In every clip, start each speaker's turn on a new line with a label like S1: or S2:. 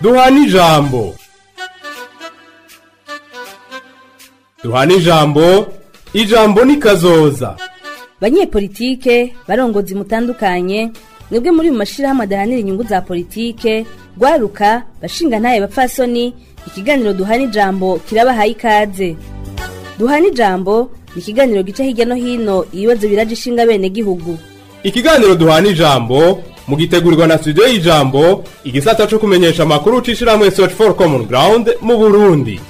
S1: duhana ijambo duhana ijambo ijambo ni kazoza
S2: banyepolitike barongozi mutandukanye mwebwe muri mu mashyirahamwe adahanira inyungu za politike rwaruka bashinga ntaye bapfasoni ikiganiro duhana ijambo kirabahaye ikaze duhana ijambo ni ikiganiro gica hirya no hino ibibazo biraje bene gihugu
S1: ikiganiro duhana ijambo mugitegurirwa na studio y'ijambo igisata cyo kumenyesha amakuru ucishiramo search for common ground mu burundi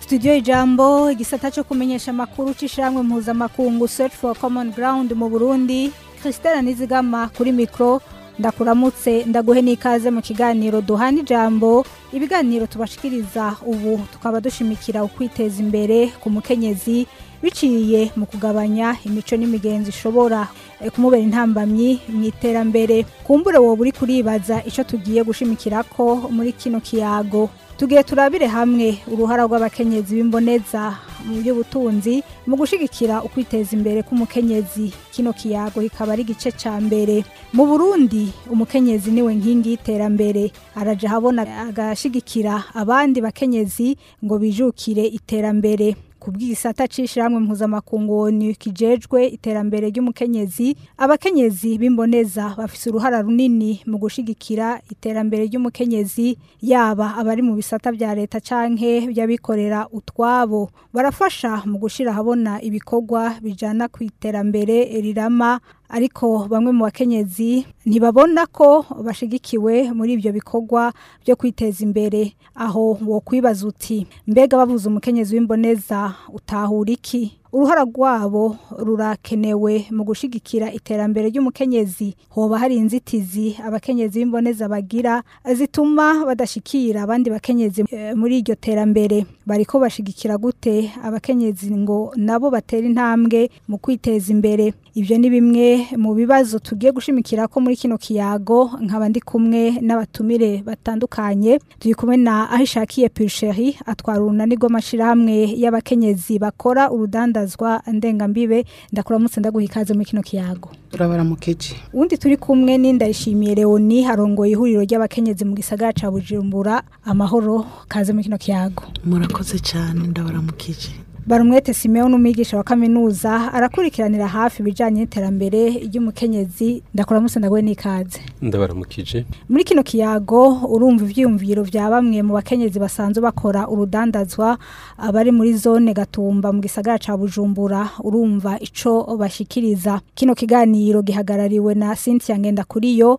S3: studio y'ijambo igisata cyo kumenyesha amakuru ucishiramo mpuzamakungu search for common ground mu burundi christelle nizigama kuri mikoro ndakuramutse ndaguhe n'ikaze mu kiganiro duhana ijambo ibiganiro tubashikiriza ubu tukaba dushimikira ukwiteza imbere ku mukenyezi biciye mu kugabanya imico n'imigenzo ishobora eh, kumubera intambamyi mu iterambere kumbure wowe uri kuribaza icyo tugiye gushimikira ko muri kino kiyago tugiye turabire hamwe uruhara rw'abakenyezi b'imboneza mu by'ubutunzi mu gushyigikira ukwiteza imbere k'umukenyezi kino kiyago ikaba ari igice cya mbere mu burundi umukenyezi niwe nkingi y'iterambere araja ahabona agashyigikira abandi bakenyezi ngo bijukire iterambere ku bw'isata cishiramwe mpuzamakungu kijejwe iterambere ry'umukenyezi abakenyezi b'imboneza bafise uruhara runini mu gushigikira iterambere ry'umukenyezi yaba abari mu bisata bya leta canke by'abikorera utwabo barafasha mu gushyira habona ibikorwa bijana ku iterambere rirama ariko bamwe mu bakenyezi ntibabona ko bashigikiwe muri ibyo bikorwa byo kwiteza imbere aho wo uti mbega bavuze umukenyezi w'imboneza utahura iki uruhara rwabo rurakenewe mu gushyigikira iterambere ry'umukenyezi hoba hari inzitizi abakenyezi b'imboneza bagira zituma badashyikira abandi bakenyezi eh, muri iryo terambere bariko bashyigikira gute abakenyezi ngo nabo batera intambwe mu kwiteza imbere ibyo ni bimwe mu bibazo tugiye gushimikira ko muri kino kiyago nkaba ndi kumwe n'abatumire batandukanye turi kumwe na ahishakiye pusheri atwara urunani rw'amashyirahamwe y'abakenyezi bakora urudanda ndazwa ndengambibe ndakuramutse ndaguha ikaze muri kino kiyago
S4: turabaramukeje
S3: undi turi kumwe ni ndayishimiye leoni harongoye ihuriro ry'abakenyezi mu gisagara ca bujumbura amahoro kaze muri kino kiyago
S4: murakoze cyane ndabara ndabaramukije
S3: barumwete simeon umwigisha wa kaminuza arakurikiranira hafi ibijyanye n'iterambere ry'umukenyezi ndakora musandaguwe n'ikaze
S5: ndabaramukije
S3: muri kino kiyago urumva ibyiyumviro bya bamwe mu bakenyezi basanzwe bakora urudandazwa abari muri zone gatumba mu gisagara cya bujumbura urumva icyo bashyikiriza kino kiganiro gihagarariwe na Cynthia
S6: ngenda kuri yo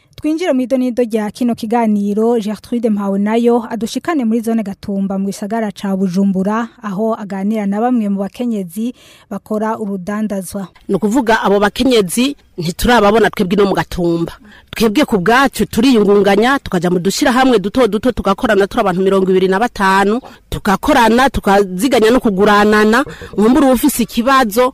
S3: twinjire mu idonido rya kino kiganiro gertrude nayo adushikane muri zone gatumba mu gisagara ca bujumbura aho aganira na bamwe mu bakenyezi bakora urudandazwa
S7: ni ukuvuga abo bakenyezi ntiturababona twebwe no mu gatumba twebwe ku bwacu turiyungunganya tukajya mu dushyirahamwe duto duto tugakorana turi abantu mirongo ibiri na batanu tugakorana tukaziganya no kuguranana nk'ubu uba ufise ikibazo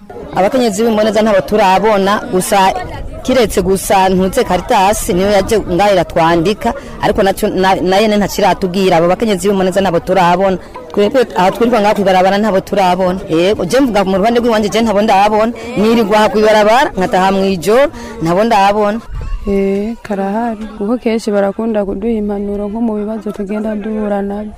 S8: abakenyezi b'imboneza ntabwo turabona gusa kiretse gusa ntutse karitasi niyo yaje ngahera twandika ariko nayo ntakiratubwira abo bakenyezi b'imboneza ntabwo turabona twebwe aha twirirwa ngaha kwibarabara ntabwo turabona yego je mvuga mu ruhande rw'iwanje je ntabwo ndabona nirirwa aha kwibarabara nkataha mu ijoro ntabwo ndabona
S9: Eh, karahari kuko kenshi barakunda kuduha impanuro nko mu bibazo tugenda duhura nabyo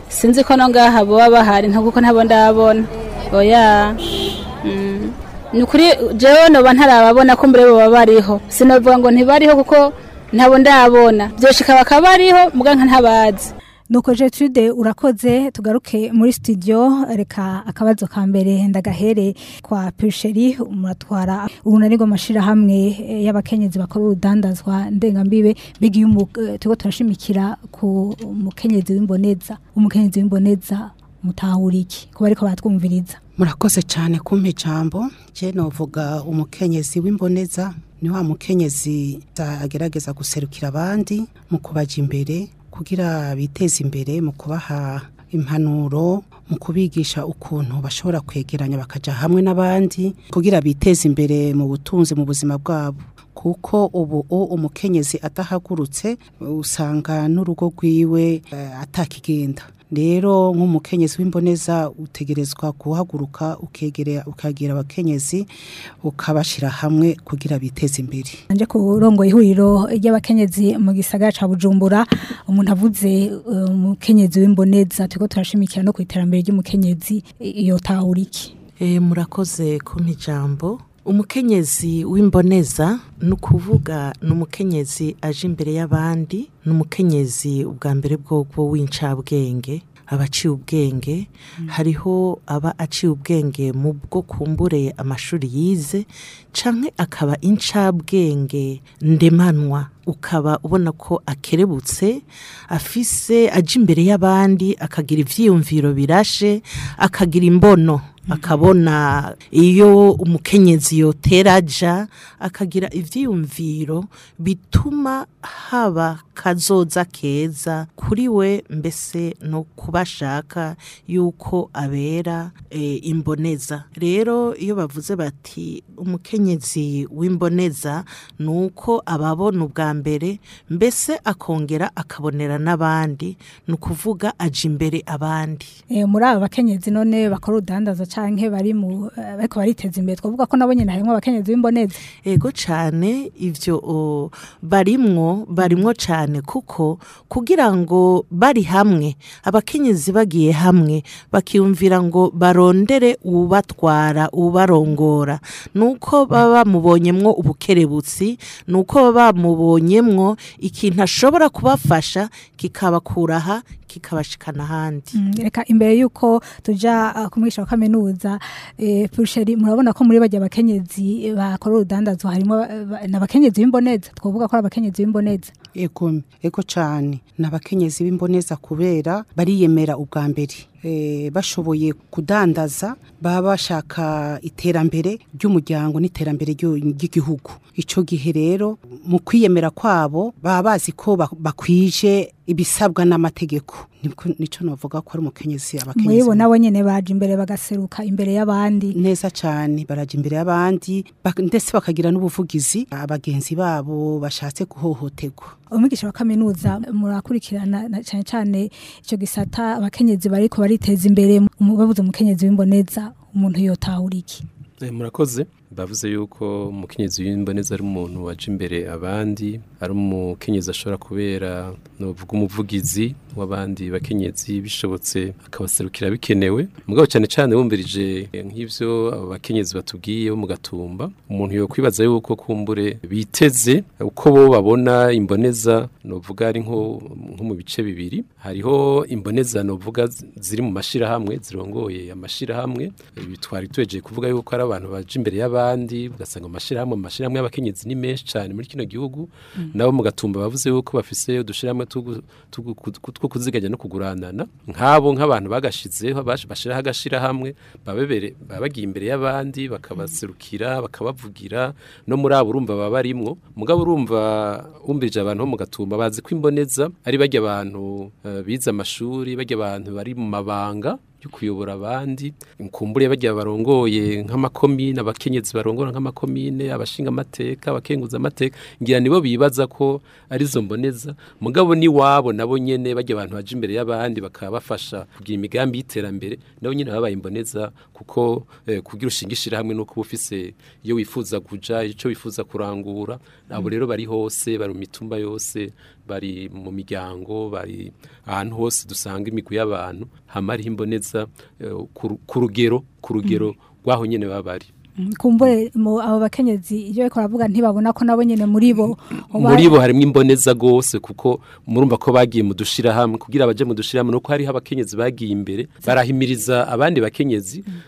S10: sinzi ko ngaha baba bahari kuko ntabwo ndabona oya ni ukuri jewe noba ntarababona ko mbere baba bariho sinavuga ngo ntibariho kuko ntabo ndabona byoshika akaba ariho muganka ntabazi
S3: nuko jetude urakoze tugaruke muri studio reka akabazo ka mbere ndagahere kwa pusheri muratwara urunani rw'amashyirahamwe y'abakenyezi bakora urudandazwa ndengambibe mbega iyo turashimikira ku mukenyezi w'imboneza umukenyezi w'imboneza mutahura kuba ariko batwumviriza
S4: murakoze cyane kumpa ijambo njye navuga umukenyezi w'imboneza ni wa mukenyezi agerageza guserukira abandi mu kubajya imbere kugira biteze imbere mu kubaha impanuro mu kubigisha ukuntu bashobora kwegeranya bakajya hamwe n'abandi kugira biteze imbere mu butunzi mu buzima bwabo kuko ubu umukenyezi atahagurutse usanga n'urugo rwiwe eh, atakigenda rero nk'umukenyezi w'imboneza utegerezwa guhaguruka ukegerera ukagera abakenyezi ukabashira hamwe kugira biteze imbere
S3: anje kurongo ihuriro ry'abakenyezi mu gisagara ca Bujumbura umuntu avuze eh, umukenyezi w'imboneza turiko turashimikira no ku iterambere ry'umukenyezi iyo tahuriki
S4: eh, murakoze ku mijambo. umukenyezi w'imboneza ni ukuvuga ni umukenyezi aje imbere y'abandi ni umukenyezi ubwa mbere bwoko w'incabwenge aba aciye ubwenge hmm. hariho aba aciye ubwenge mu bwo kumbure amashuri yize cyangwa akaba incabwenge ndemanwa ukaba ubona ko akerebutse afise aje imbere y'abandi akagira ibyiyumviro birashe akagira imbono akabona iyo umukenyezi yotera akagira ibyiyumviro bituma haba kazoza keza kuri we mbese no kubashaka yuko abera eh, imboneza rero iyo bavuze bati umukenyezi w'imboneza ni uko ababona ubwa mbere mbese akongera akabonera n'abandi ni ukuvuga aja imbere abandi
S3: eh, muri aba bakenyezi none bakora urudandaza canke bari mu bariko eh, bariteza imbere twavuga ko nabonye nyene harimwo abakenyezi b'imboneza
S4: ego cane ivyo barimwo barimwo cane kuko kugira ngo bari hamwe abakenyezi bagiye hamwe bakiyumvira ngo barondere ubatwara ubarongora nuko baba bamubonyemwo ubukerebutsi nuko baba bamubonyemwo ikintu ashobora kubafasha kikabakuraha kikabashikana ahandi
S3: mm, reka imbere y'uko tujya uh, ku mwisha wa kaminuza pusheri eh, murabona ko muri bajya abakenyezi eh, bakora urudandazwa harimo eh, n'abakenyezi b'imboneza twavuga ko ari abakenyezi b'imboneza
S4: ego ego cyane ni abakenyezi b'imboneza kubera bariyemera ubwa mbere Eh, bashoboye kudandaza baba bashaka iterambere ry'umuryango n'iterambere ry'igihugu icyo gihe rero mu kwiyemera kwabo baba bazi ko bakwije ibisabwa n'amategeko nico novuga ko ari umukenyezi abakenyezi
S3: mwibo nabo nyene baje imbere bagaseruka imbere y'abandi
S4: neza cyane baraje imbere y'abandi ndetse bakagira n'ubuvugizi abagenzi babo bashatse guhohoterwa
S3: umwigisha wa kaminuza murakurikirana cyane cyane icyo gisata abakenyezi bariko bariteza imbere babuze umukenyezi w'imboneza umuntu yotahura iki
S5: eh, murakoze bavuze yuko umukenyezi w'imboneza ari umuntu waje imbere abandi ari umukenyezi ashobora kubera nuvuga umuvugizi w'abandi bakenyezi bishobotse akabaserukira bikenewe mugabo cyane cyane wumvirije nk'ibyo abo bakenyezi batubwiye bo mu gatumba umuntu yo kwibaza yuko kumbure biteze uko bo babona imboneza nuvuga ari nko mu bice bibiri hariho imboneza nuvuga ziri mu mashirahamwe zirongoye amashirahamwe bitwari tweje kuvuga yuko ari abantu baje imbere y'abandi n'abandi ugasanga amashyirahamwe amashyirahamwe y'abakenyezi ni menshi cyane muri kino gihugu mm. nabo mu mugatumba bavuze yuko bafise udushyirahamwe two kuziganya no kuguranana nk'abo nk'abantu bagashyizeho bashyiraho agashyirahamwe baba bagiye imbere y'abandi bakabaserukira bakabavugira no muri abo urumva baba barimwo mugabo urumva umbirije abantu bo mu gatumba bazi ko imboneza ari bajya abantu eh, bize amashuri bajya abantu bari mu mabanga yo kuyobora abandi kumbure bajya barongoye nk'amakomine abakenyezi barongora nk'amakomine abashinga amateka abakenguza amateka ngira nibo bibaza ko arizo mboneza mugabo ni wabo nabo nyene bajya abantu baje imbere y'abandi bakaba bafasha kugira imigambi y'iterambere nabo nyine babaye imboneza kuko eh, kugira ushingishira hamwe no kubufise iyo wifuza kuja icyo wifuza kurangura nabo rero bari hose bari mitumba yose bari mu miryango bari ahantu hose dusanga imigwi y'abantu hamariho imboneza eh, ku rugero ku rugero mm-hmm. rw'aho nyine baba bari
S3: mm-hmm. kumbure abo bakenyezi iyo ariko baravuga ntibabona ko nabo nyine muri bo mm-hmm.
S5: muri bo harimo imboneza rwose kuko murumva ko bagiye mu dushyirahamwe kugira abajye mu dushyirahamwe nuko hariho abakenyezi bagiye imbere barahimiriza abandi bakenyezi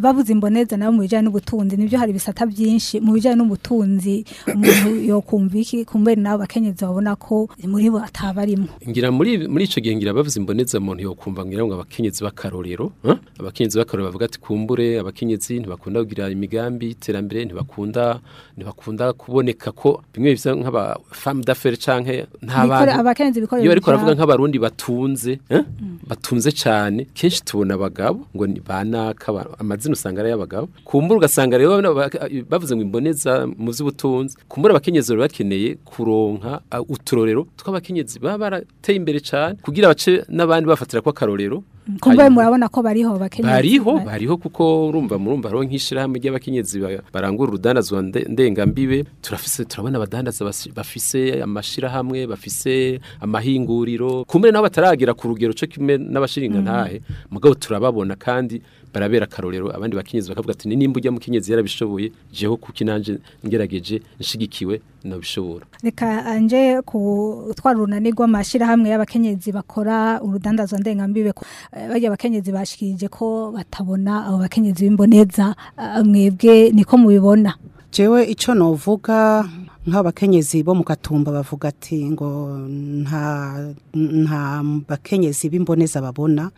S5: babuze imboneza
S3: nabo mu bijyanye n'ubutunzi nibyo hari ibisata byinshi mu bijyanye n'ubutunzi umuntu yokumva iki kumbere nabo bakenyezi babona ko muri bo ataba arimo
S5: ngira muri icyo gihe ngira bavuze imboneza umuntu yokumva ngira ngo abakenyezi b'akarorero abakenyezi b'akarorero bavuga ati kumbure abakenyezi ntibakunda kugira imigambi iterambere ntibakunda ntibakunda kuboneka ko bimwe bisa nk'aba famu daferi cyangwa nta bantu
S3: abakenyezi bikorera
S5: kuvuga nk'abarundi batunze eh? batunze cyane kenshi tubona abagabo ngo ni banaka amazina usanga ari y'abagabo kumbura ugasanga rero bavuze ngo imboneza mu z’ubutunzi kumbura abakenyezi bari bakeneye kuronka uh, uturorero tw'abakenyezi baba barateye imbere cyane kugira abace n'abandi bafatira ko akarorero kumbe
S3: murabona ko bariho bakenyezi
S5: bariho bariho kuko urumva murumva hariho nk'ishyirahamwe ry'abakenyezi barangura urudandazwa ndengambibe turafise turabona abadandaza bafise amashyirahamwe bafise amahinguriro kumwe nabo bataragira ku rugero cyo kimwe n'abashiringantahe mm. mugabo turababona kandi barabera akarorero abandi bakenyezi bakavuga ati nimba ujya mu kenyezi yarabishoboye jeho kuko inanje ngerageje nshigikiwe nabishobora
S3: reka anje eh, ku urunani rw'amashyirahamwe y'abakenyezi bakora urudandazwa ndengambibe eh, bajya abakenyezi bashikirije ko batabona abo bakenyezi b'imboneza eh, mwebwe niko mubibona
S11: jewe icyo novuga nk'abakenyezi bo mu gatumba bavuga ati ngo nta bakenyezi b'imboneza babona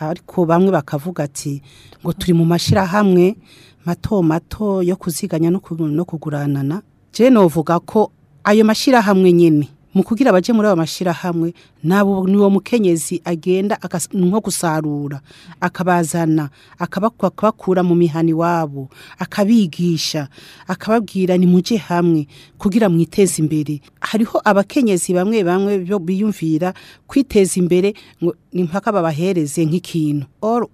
S11: ariko bamwe bakavuga ati ngo turi mu mashyirahamwe mato mato yo kuziganya no kuguranana jewe novuga ko ayo mashyirahamwe nyine mu kugira abajye muri aba mashyirahamwe nabo ni uwo mukenyezi agenda nko gusarura akabazana akabakura mu mihani iwabo akabigisha akababwira ni mujye hamwe kugira mwiteze imbere hariho abakenyezi bamwe bamwe biyumvira kwiteza imbere ngo ni mpaka babahereze nk'ikintu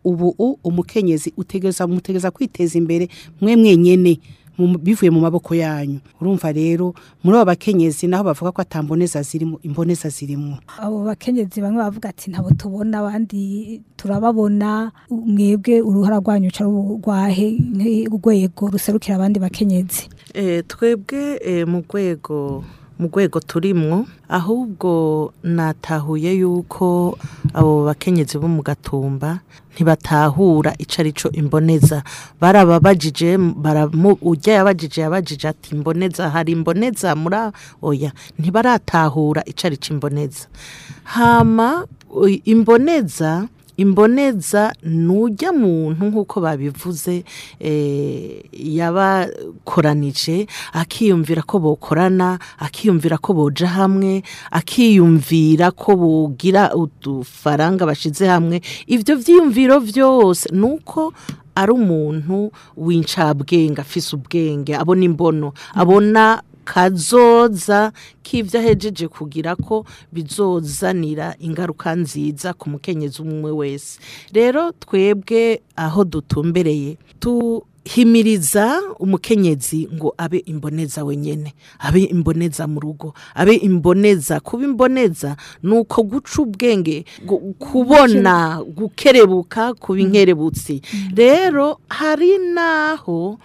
S11: ubu umukenyezi utegereza kwiteza imbere mwe mwenyene bivuye mu maboko yanyu urumva rero muri abo bakenyezi naho bavuga ko atamboneza zirimo imboneza zirimo
S3: abo bakenyezi bamwe bavuga ati ntabwo tubona abandi turababona mwebwe uruhara rwanyu rwahe urwego ruserukira abandi bakenyezi
S4: eh, twebwe eh, mu rwego mu rwego turimwo ahubwo natahuye yuko abo bakenyezi bo mu gatumba ntibatahura icyo ari imboneza barababajije ujya yabajije yabajije ati imboneza hari imboneza muri oya ntibaratahura icyo ari imboneza hama imboneza imboneza ntujya muntu nk'uko babivuze eh, yabakoranije akiyumvira ko bokorana akiyumvira ko boja hamwe akiyumvira ko bogira udufaranga bashyize hamwe ibyo byiyumviro byose ni uko ari umuntu wincabwenge afise ubwenge abona imbono abona kazoza k'ibyo ahejeje kugira ko bizozanira ingaruka nziza ku mukenyezi umwe wese rero twebwe aho dutumbereye tuhimiriza umukenyezi ngo abe imboneza wenyine abe imboneza mu rugo abe imboneza kuba imboneza ni uko guca ubwenge kubona gukerebuka kuba mm-hmm. inkerebutsi mm-hmm. rero hari n'aho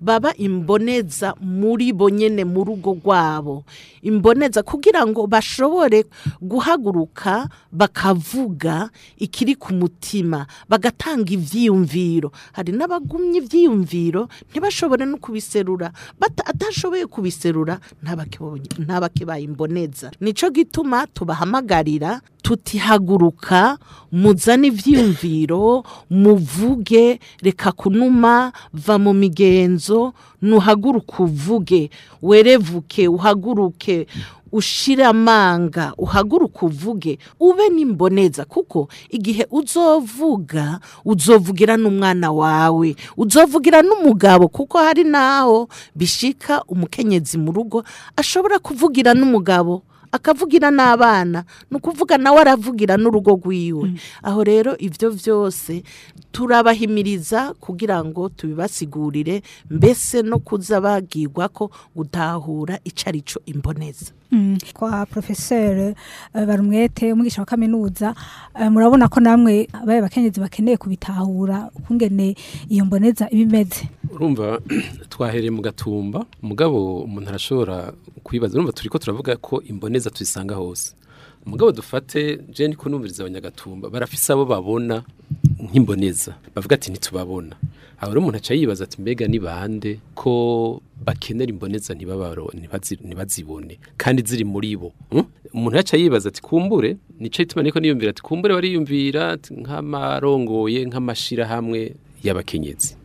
S3: baba
S4: imboneza muri bo nyene mu rugo rwabo imboneza kugira ngo bashobore guhaguruka bakavuga ikiri ku mutima bagatanga ibyiyumviro hari n'abagumye ibyiyumviro ntibashobore no kubiserura batashoboye kubiserura ntabake bayimboneza nico gituma tubahamagarira tutihaguruka muzane ibyiyumviro muvuge reka kunuma va mu migenzo ntuhaguruke uvuge werevuke uhaguruke ushire amanga uhaguruke uvuge ube n'imboneza kuko igihe uzovuga uzovugira n'umwana wawe uzovugira n'umugabo kuko hari n'aho bishika umukenyezi mu rugo ashobora kuvugira n'umugabo akavugira n'abana ni ukuvuga nawe aravugira n'urugo rwiwe mm. aho rero ibyo byose turabahimiriza kugira ngo tubibasigurire mbese no kuza bagirwa ko gutahura icyo ari cyo imboneza
S3: mm. kwa porofeseri eh, barumwete umwigisha wa kaminuza eh, murabona ko namwe abaye abakenyezi bakeneye kubitahura ukungene iyo mboneza iba imeze
S5: urumva twahereye mu gatumba umugabo umuntu arashobora kwibaza urumva turi ko turavuga ko imboneza neza tubisanga hose umugabo dufate jeni kunumviriza abanyagatumba barafise abo babona nk'imboneza bavuga ati ntitubabona aho rero umuntu aca yibaza ati mbega ni bande ko bakenera imboneza ntibazibone kandi ziri muri bo hmm? umuntu yaca yibaza ati kumbure nicaye tubone ko niyumvira ati kumbure bariyumvira nk'amarongoye nk'amashyirahamwe y'abakenyezi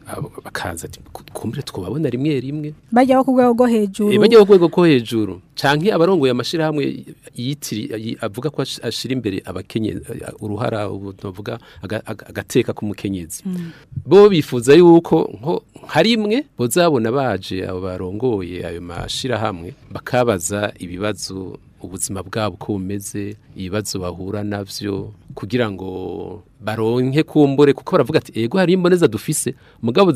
S5: bakaza twumvire twubabona rimwe rimwe
S3: bajyaho ku rwego rwo hejuru
S5: eh, bajyaho ku rwego rwo hejuru cyangwa abarongoye amashyirahamwe avuga ko ashyira imbere abakenye uruhara tuvuga agateka ku k'umukenyezi mm. bo bifuza yuko nka rimwe bozabona baje abo barongoye ayo mashyirahamwe bakabaza ibibazo ubuzima bwabo ko bumeze ibibazo bahura nabyo kugira ngo baronke kumbure kuko baravuga ati ego hari imboneza dufise mugabo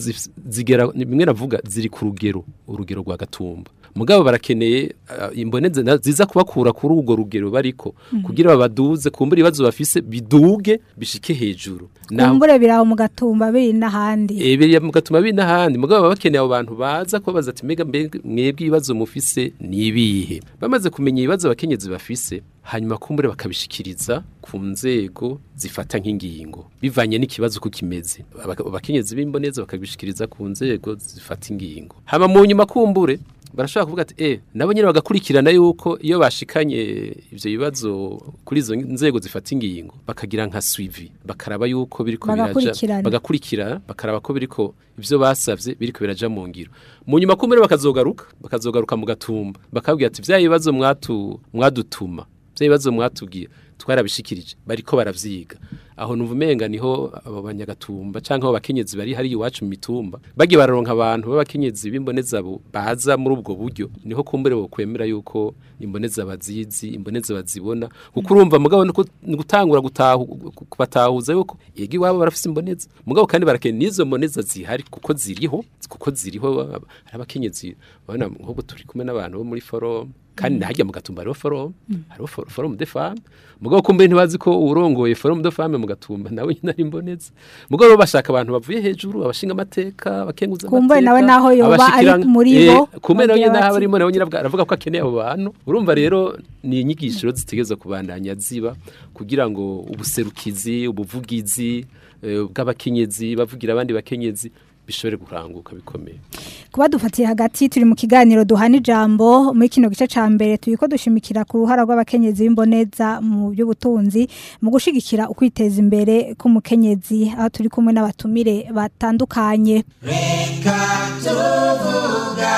S5: zigera bimwe navuga ziri ku rugero urugero rwa gatumba mugabo barakeneye uh, imboneza ziza kubakura kuri urwo rugero bariko
S3: mhm.
S5: kugira babaduze kumbure ibibazo bafise biduge bishike hejuru
S3: kumbure biraho mu gatumba biri n'ahandi
S5: eh, biri mu gatumba biri n'ahandi mugabo baba bakeneye abo bantu baza kubabaza ati mbega mwebwe ibibazo mufise ni ibihe bamaze kumenya ibibazo abakenyezi bafise hanyuma kumbure bakabishikiriza ku nzego zifata nk'ingingo bivanye n'ikibazo ku kimeze abakenyezi b'imboneza bakabishikiriza ku nzego zifata ingingo hama mu nyuma kumbure barashobora kuvuga ati eh nabo nyine bagakurikirana yuko iyo bashikanye ibyo bibazo kuri izo nzego zifata ingingo bakagira nka suivi bakaraba yuko biriko biraja bagakurikira bakaraba ko biriko ivyo basavye biriko biraja mu ngiro mu nyuma kumere bakazogaruka bakazogaruka mu gatumba bakabwira ati vya bibazo mwatu mwadutuma bya bibazo mwatubwiye twarabishikirije bariko baravyiga aho numva umenga niho abo banyagatumba cyangwa abo bakenyezi bari hari iwacu mu mitumba bagiye bararonka abantu b'abakenyezi b'imbonezabo baza muri ubwo buryo niho kumbure kwemera yuko imboneza bazizi imboneza bazibona kuko urumva mugabo ni gutangura kubatahuza yuko yego iwabo barafise imboneza mugabo kandi barakeneye n'izo mboneza zihari kuko ziriho kuko ziriho hari abakenyezi babona nk'ubu turi kumwe n'abantu bo muri forum kandi
S12: mm.
S5: ntihajya mu gatumba hariho forumu mm. hariho forumu de famu mugabo kumbe ntibazi ko urongoye forumu de famu mu gatumba nawe nyine ari imbonetse mugabo bashaka abantu bavuye hejuru abashinga amateka abakenguza
S3: amateka nawe naho yoba ari muri bo eh,
S5: kumbe nawe nyine naho arimo nawe nyine aravuga ko akeneye abo bantu urumva rero ni inyigisho zitegereza kubandanya ziba kugira ngo ubuserukizi ubuvugizi eh, bw'abakenyezi bavugira abandi bakenyezi bishobore gukanguka bikomeye
S3: kuba dufatiye hagati turi mu kiganiro duhana ijambo muri kino gice cya mbere turi ko dushimikira ku ruhara rw'abakenyezi b'imboneza mu by'ubutunzi mu gushyigikira ukwiteza imbere k'umukenyezi aho turi kumwe n'abatumire batandukanye reka tuvuga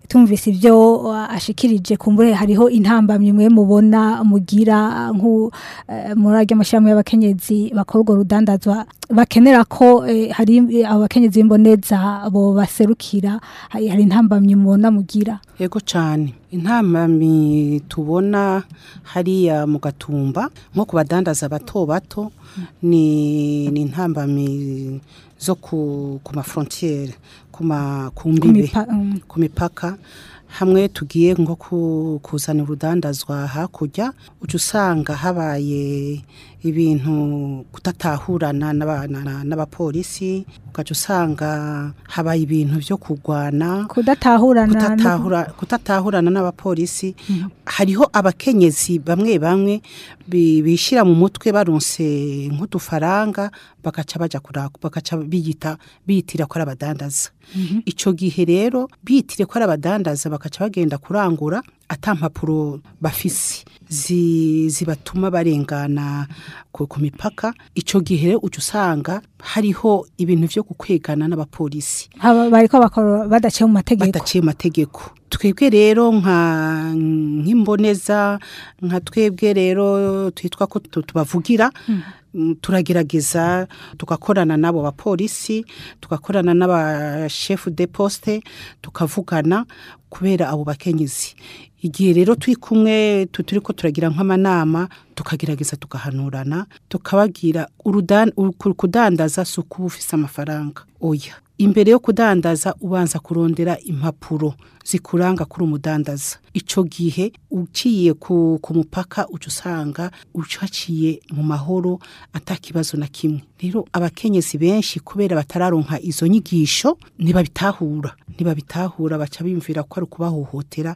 S3: tumvise ibyo ashikirije ku mbure hariho intambamyi mwe mubona mugira eh, muri ayo mashyirahamwe y'abakenyezi bakora urwo rudandazwa bakenera ko eh, hari eh, abakenyezi imboneza abo baserukira hari intambamyi mubona mugira
S11: yego cyane intambamyi tubona hariya mu gatumba nko ku badandaza bato bato ni intambamyi zo ku mafrontiere ku mbibe
S3: mm.
S11: ku mipaka hamwe tugiye nko kuzana urudandazwa hakurya ujya usanga habaye ibintu kutatahurana n'abapolisi ukajya usanga habaye ibintu byo kurwana
S3: kudatahurana
S11: n'abapolisi mhm. hariho abakenyezi bamwe bamwe bishyira mu mutwe barunse nk'udufaranga bagaca bajya bagaca biyita biyitira ko ari abadandaza mhm. icyo gihe rero bitire ko ari abadandaza bagaca bagenda kurangura atampapuro bafise zibatuma barengana ku mipaka icyo gihe uca usanga hariho ibintu byo gukwegana n'abapolisi
S3: bariko badaciye mu mategeko
S11: badaciye mu mategeko twebwe rero nk'imboneza nka twebwe rero twitwa ko tubavugira hmm. Mm, turagerageza tugakorana n'abo bapolisi tugakorana n'abashefu de poste tukavugana kubera abo bakenyezi igihe rero turi kumwe turi ko turagira nk'amanama tukagerageza tugahanurana tukababwira kudandaza si ukuba ufite amafaranga oya imbere yo kudandaza ubanza kurondera impapuro zikuranga kuri umudandaza icyo gihe uciye ku mupaka uca usanga ucaciye mu mahoro atakibazo na kimwe rero abakenyezi benshi kubera batararonka izo nyigisho ntibabitahura ntibabitahura baca bimvira ko ari ukubahohotera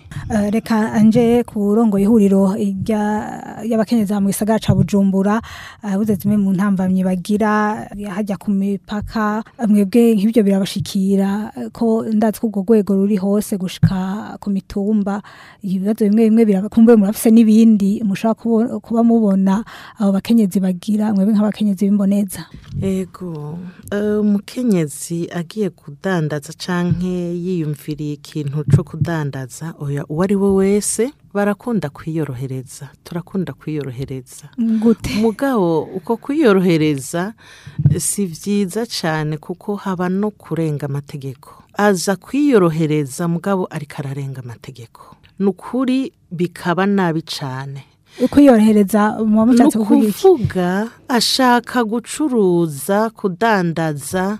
S3: uh, reka nje ku rongo ihuriro y'abakenyeza mu gisagara cya bujumbura abuze uh, zimwe mu ntambamyi bagira hajya ku mipaka uh, mwebwe nk'ibyo birabashikira ko ndazi ko ubwo rwego ruri hose gushika ku mitumba ibibazo bimwe bimwe birakumbuye murafise n'ibindi mushobora kubona kuba mubona abo bakenyezi bagira mwebwe nk'abakenyezi b'imboneza
S4: yego eh, umukenyezi agiye kudandaza cyangwa yiyumviriye ikintu cyo kudandaza uwo ari we wese barakunda kwiyorohereza turakunda kwiyorohereza mugabo uko kwiyorohereza si byiza cyane kuko haba no kurenga amategeko aza kwiyorohereza mugabo ariko ararenga amategeko ni ukuri bikaba nabi cyane
S3: kuyorohereza mu mushatsi kuvuga iki
S4: ashaka gucuruza kudandaza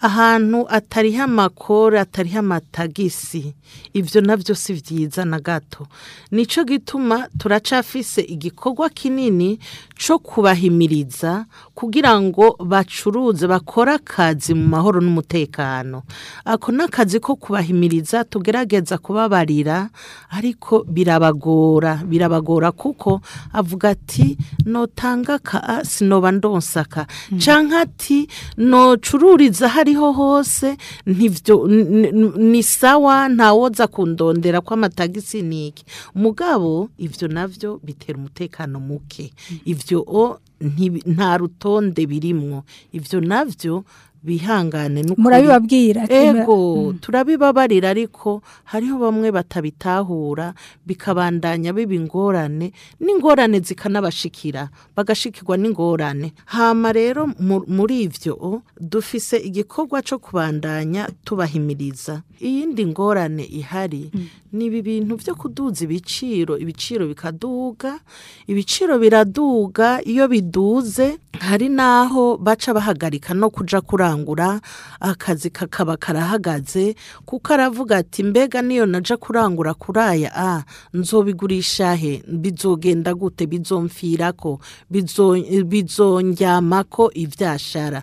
S4: ahantu atariho amakora atariho amatagisi ibyo nabyo si byiza na gato nicyo gituma turacafise igikorwa kinini co kubahimiriza kugira ngo bacuruze bakore akazi mu mahoro n'umutekano ako n'akazi ko kubahimiriza tugerageza kubabarira ariko birabagora birabagora kuko avuga ati notanga ka sinoba ndonsaka mm. canka ati nocururiza hariho hose ntivyo ni sawa ntawoza kundondera kw'amatagisi niki mugabo ibyo nabyo bitera umutekano muke mm. ibyo ibyo nta rutonde birimo ibyo nabyo bihangane
S3: murabibabwira
S4: ego mm. turabibabarira ariko hariho bamwe batabitahura bikabandanya biba ingorane n'ingorane zikanabashikira bagashikirwa n'ingorane hama rero muri ibyo dufise igikorwa cyo kubandanya tubahimiriza iyindi ngorane ihari mm. ni ibi bintu byo kuduza ibiciro ibiciro bikaduga ibiciro biraduga iyo biduze hari n'aho baca bahagarika no kuja kuri kurangura akazi kakaba karahagaze kuko aravuga ati mbega niyo naja kurangura kuraya a nzobigurisha he bizogenda gute bizomfirako ko ibyashara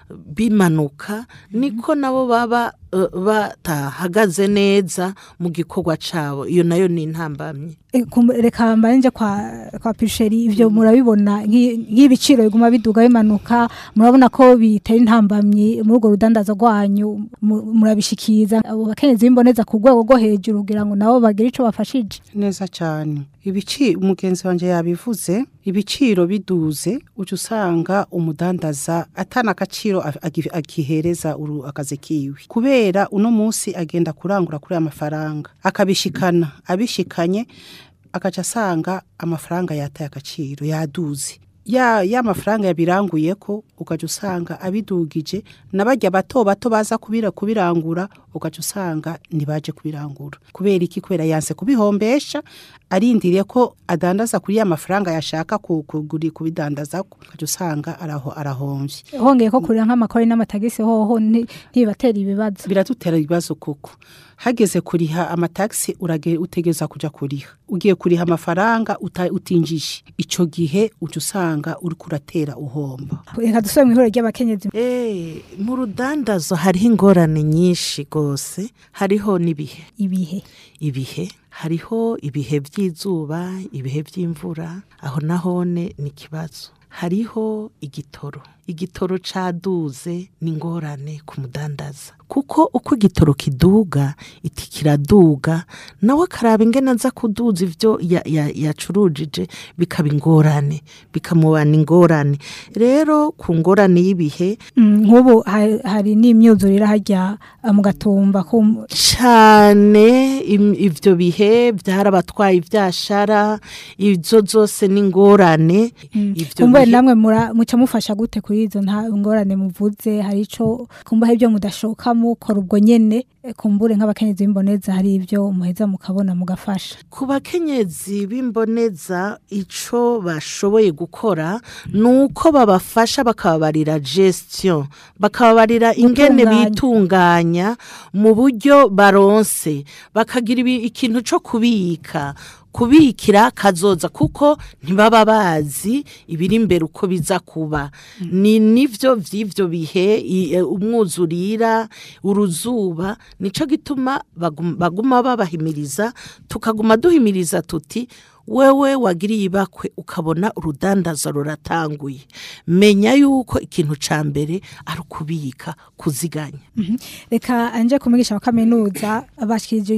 S4: bimanuka mhm. niko nabo baba e, batahagaze neza mu gikorwa cyabo iyo nayo ni
S3: intambamye eh, reka mbanje kwa kwa pisheri ibyo murabibona nk'ibiciro biguma biduga bimanuka murabona ko bitera intambamyi muri urwo rudandazo rwanyu murabishikiriza abo bakenyezi b'imboneza ku rwego rwo hejuru kugira ngo nabo bagire icyo bafashije
S11: neza cyane ibici umugenzi wanjye yabivuze ibiciro biduze ujya usanga umudandaza atana agaciro agihereza akazi kiwe kubera uno munsi agenda kurangura kuri amafaranga akabishikana abishikanye akaca asanga amafaranga yataye agaciro yaduze ya mafaranga yabiranguye ko ukajya usanga abidugije n'abajya bato bato baza kubirangura ukajya usanga ntibaje kubirangura kubera iki kubera yanse kubihombesha arindiriye ko adandaza kuri ya mafaranga yashaka kubidandaza ukajya usanga arahombye
S3: hongeye ko kurira nk'amakori n'amatagisi hoho ntibibatera ibibazo
S11: biradutera ibibazo kuko hageze kuriha amatagisi utegereza kujya kuriha ugiye kuriha amafaranga utinjije icyo gihe ujya usanga uri kuratera uhomba
S3: reka dusubire ihuriro ry'abakenyezi
S4: eh, mu rudandazo hariho ingorane nyinshi rwose hariho n'ibihe
S3: ibihe
S4: ibihe hariho ibihe by'izuba ibihe by'imvura aho nahone ni ikibazo hariho igitoro igitoro caduze ni ingorane ku mudandaza kuko uko igitoro kiduga kiraduga nawe akaraba ingana aza kuduza ibyo yacurujije bikaba ingorane bikamubana ingorane rero ku ngorane y'ibihe
S3: mm, nk'ubu hari n'imyuzure irahajya ah, mu gatumba
S4: cyane ibyo bihe byarabatwaye ibyashara ibyo zose ni ingorane mm.
S3: namwe mucamufasha gute kuri izo ngorane muvuze hari icyo kumbaho ibyo mudashoka mukora ubwo nyene eh, kumbure nk'abakenyezi b'imboneza hari ibyo muheza mukabona mugafasha
S4: ku bakenyezi b'imboneza icyo bashoboye gukora uko babafasha bakababarira gestion bakababarira ingene bitunganya mu buryo baronse bakagira ikintu co kubika kubikira kazoza kuko ntibaba bazi ibiri imbere uko biza kuba mm. ni nivyo vy'ivyo bihe e, umwuzurira uruzuba nico gituma baguma babahimiriza tukaguma duhimiriza tuti wewe wagiriye ibakwe ukabona urudandaza ruratanguye menya yuko ikintu cya mbere ari ukubika kuziganya
S3: mhm. reka nje kumigisha kaminuza bashikirije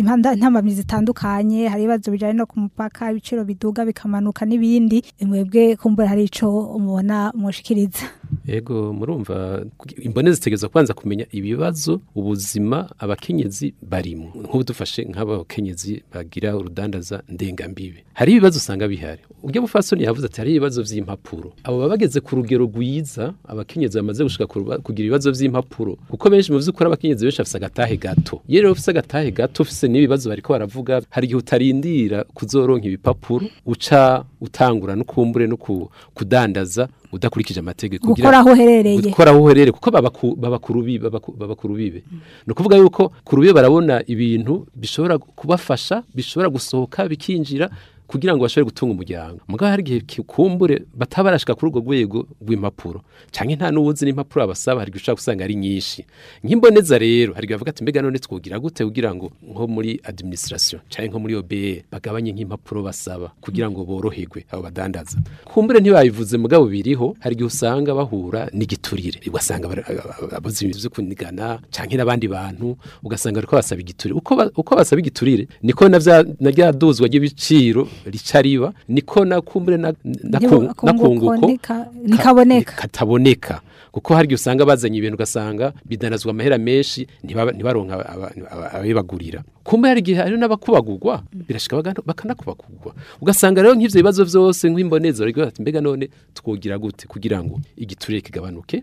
S3: impamyabushobozi zitandukanye hari ibibazo bijyanye no ku mupaka ibiciro biduga bikamanuka n'ibindi mwebwe kumbura hari icyo mubona mushikiriza
S5: yego murumva imbone zitegereza kwanza kumenya ibibazo ubuzima abakenyezi barimo nk'ubu dufashe nk'abakenyezi bagira urudandaza ndenga imiyaga mbibi hari ibibazo usanga bihari ubwo bufasoni yavuze ati hari ibibazo by'impapuro abo baba bageze ku rugero rwiza abakenyezi bamaze gushika kugira ibibazo by'impapuro kuko benshi mu by'ukuri abakenyezi benshi bafite agatahe gato iyo rero ufite agatahe gato ufite n'ibibazo bariko baravuga hari igihe utarindira kuzoronka ibipapuro uca utangura no kumbure no kudandaza udakurikije amategeko
S3: gukora aho uherereye
S5: gukora aho uherereye kuko baba ku rubibe mm. ni ukuvuga yuko ku barabona ibintu bishobora kubafasha bishobora gusohoka bikinjira kugira ngo bashobore gutunga umuryango mugabo hari igihe kikumbure batabarashika kuri urwo rwego rw'impapuro cyangwa nta n'uwuzi n'impapuro abasaba hari ushobora gusanga ari nyinshi nk'imboneza rero hari bavuga ati mbega none twugira gute kugira ngo nko muri administration cyangwa nko muri OBE bagabanye nk'impapuro basaba kugira ngo boroherwe abo badandaza kumbure ntibabivuze mugabo biriho hari igihe usanga bahura n'igiturire ugasanga abazi ibintu byo kunigana cyangwa n'abandi bantu ugasanga bariko basaba igiturire uko basaba igiturire niko na bya duzwa ry'ibiciro richariwa niko na
S3: nakunguko nikaboneka
S5: kataboneka kuko hari usanga bazanye ibintu ugasanga bidanazwa amahera menshi ntibaronka ababibagurira kumbe hari igihe hari n'abakubagurwa birashika bakanakubagurwa ugasanga rero nk'ibyo bibazo byose nk'imbonezero mbega none twugira gute kugira ngo igiturire kigabanuke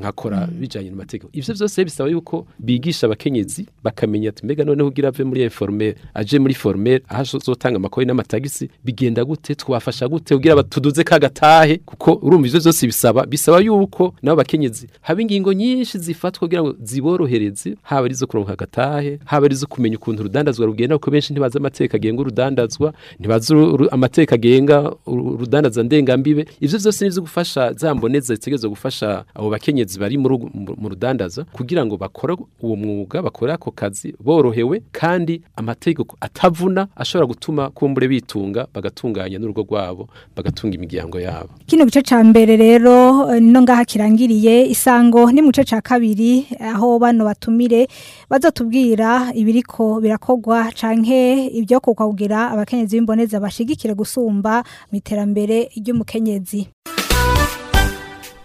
S5: nkakora
S3: mm. bijyanye n'amategeko
S5: ibyo byose bisaba yuko bigisha abakenyezi bakamenya ati mbega noneho ugira ave muri informel aje muri formel aho azotanga amakori n'amatagisi bigenda gute twafasha gute ugira ka kagatahe kuko urumva ibyo byose bisaba bisaba yuko nabo bakenyezi haba ingingo nyinshi zifatwa kugira ngo ziborohereze haba ari kuronka agatahe haba ari kumenya ukuntu urudandazwa rugenda kuko benshi ntibazi amateka agenga urudandazwa ntibazi amateka agenga urudandaza ndengambibe ibyo byose nibyo gufasha za mboneza zitegereje gufasha abo bakenyezi bari mu rudandaza kugira ngo bakore uwo mwuga bakore ako kazi borohewe kandi amategeko atavuna ashobora gutuma kumbure bitunga bagatunganya n'urugo rwabo bagatunga imiryango yabo
S3: kino gice cya mbere rero eh, no ngaha kirangiriye isango ni mu gice cya kabiri aho bano batumire bazatubwira ibiriko birakogwa canke ibyo kokwa abakenyezi b'imboneza bashigikire gusumba mu iterambere ry'umukenyezi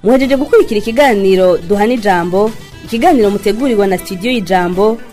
S2: muhejeje gukurikira ikiganiro duhana ijambo ikiganiro mutegurirwa na studio y'ijambo